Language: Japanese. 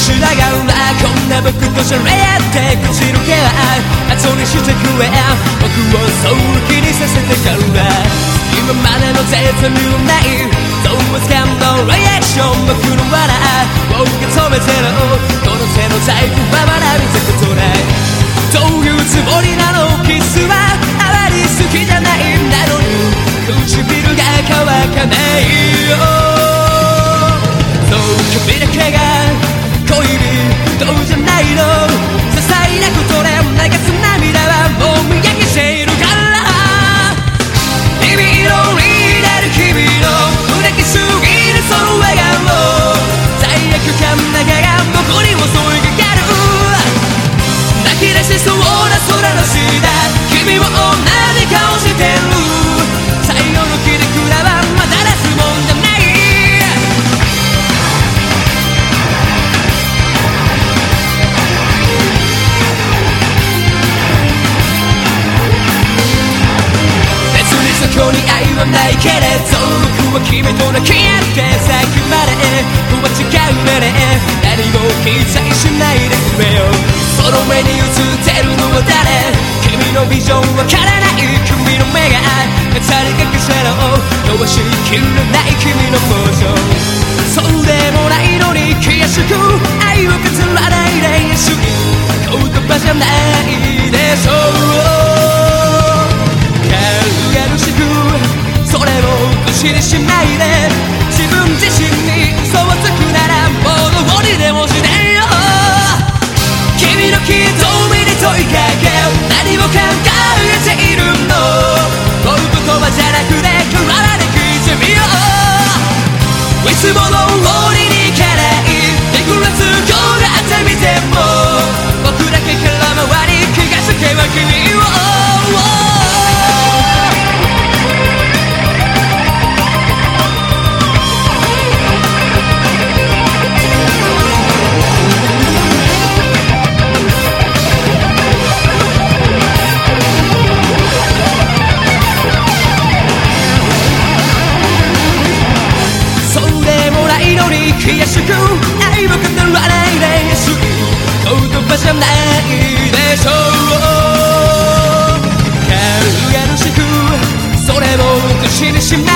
従うなこんな僕とじゃれやって口のるけは後にしてくれ。僕をそう気にさせてから今までの絶妙ないどうつかんのリアクション僕の笑い僕が止めてる。この手の財布は笑う去に愛はないけれど僕は君とのき合って咲くまで不は違うまで何も期待しないでくれよその上に映ってるのは誰君のビジョンわからない君の目が飾りかけせろよし君悔しく愛を語らないです言葉じゃないでしょう。軽々しくそれを口にしま